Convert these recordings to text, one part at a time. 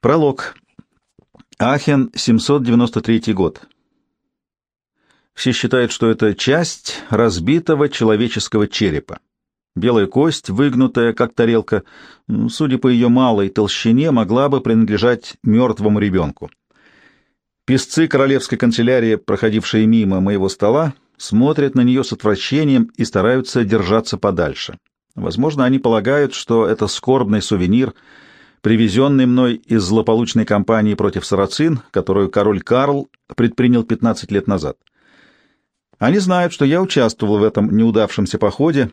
Пролог. Ахен, 793 год. Все считают, что это часть разбитого человеческого черепа. Белая кость, выгнутая, как тарелка, судя по ее малой толщине, могла бы принадлежать мертвому ребенку. Песцы королевской канцелярии, проходившие мимо моего стола, смотрят на нее с отвращением и стараются держаться подальше. Возможно, они полагают, что это скорбный сувенир — привезенный мной из злополучной кампании против сарацин, которую король Карл предпринял 15 лет назад. Они знают, что я участвовал в этом неудавшемся походе,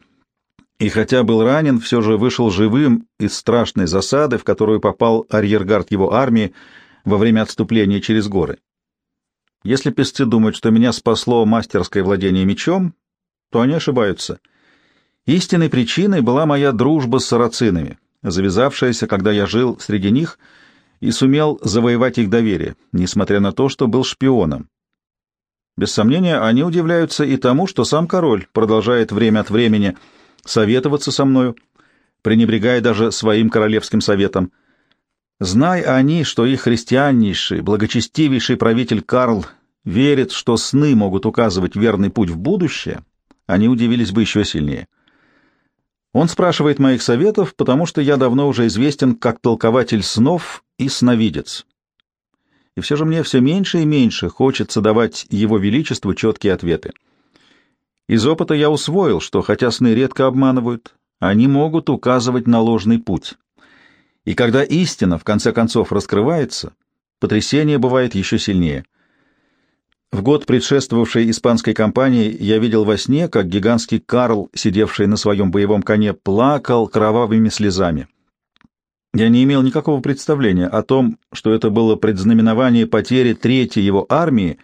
и хотя был ранен, все же вышел живым из страшной засады, в которую попал арьергард его армии во время отступления через горы. Если песцы думают, что меня спасло мастерское владение мечом, то они ошибаются. Истинной причиной была моя дружба с сарацинами, завязавшаяся, когда я жил среди них и сумел завоевать их доверие, несмотря на то, что был шпионом. Без сомнения, они удивляются и тому, что сам король продолжает время от времени советоваться со мною, пренебрегая даже своим королевским советом. Знай они, что их христианнейший, благочестивейший правитель Карл верит, что сны могут указывать верный путь в будущее, они удивились бы еще сильнее. Он спрашивает моих советов, потому что я давно уже известен как толкователь снов и сновидец. И все же мне все меньше и меньше хочется давать его величеству четкие ответы. Из опыта я усвоил, что хотя сны редко обманывают, они могут указывать на ложный путь. И когда истина в конце концов раскрывается, потрясение бывает еще сильнее. В год, предшествовавшей испанской кампании, я видел во сне, как гигантский Карл, сидевший на своем боевом коне, плакал кровавыми слезами. Я не имел никакого представления о том, что это было предзнаменование потери третьей его армии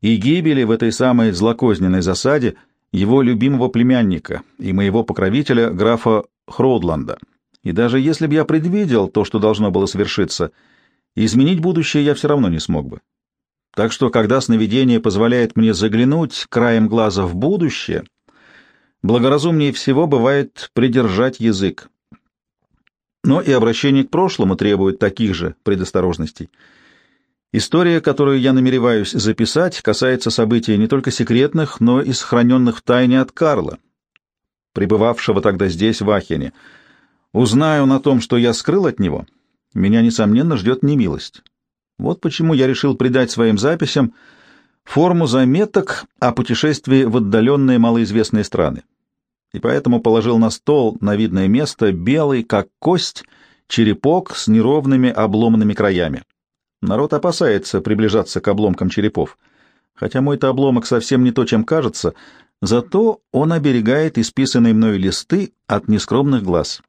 и гибели в этой самой злокозненной засаде его любимого племянника и моего покровителя, графа Хроудланда. И даже если бы я предвидел то, что должно было свершиться, изменить будущее я все равно не смог бы. Так что, когда сновидение позволяет мне заглянуть краем глаза в будущее, благоразумнее всего бывает придержать язык. Но и обращение к прошлому требует таких же предосторожностей. История, которую я намереваюсь записать, касается событий не только секретных, но и сохраненных в тайне от Карла, пребывавшего тогда здесь, в Ахене. Узнаю на том, что я скрыл от него, меня, несомненно, ждет немилость. Вот почему я решил придать своим записям форму заметок о путешествии в отдаленные малоизвестные страны. И поэтому положил на стол на видное место белый, как кость, черепок с неровными обломанными краями. Народ опасается приближаться к обломкам черепов. Хотя мой-то обломок совсем не то, чем кажется, зато он оберегает исписанные мною листы от нескромных глаз.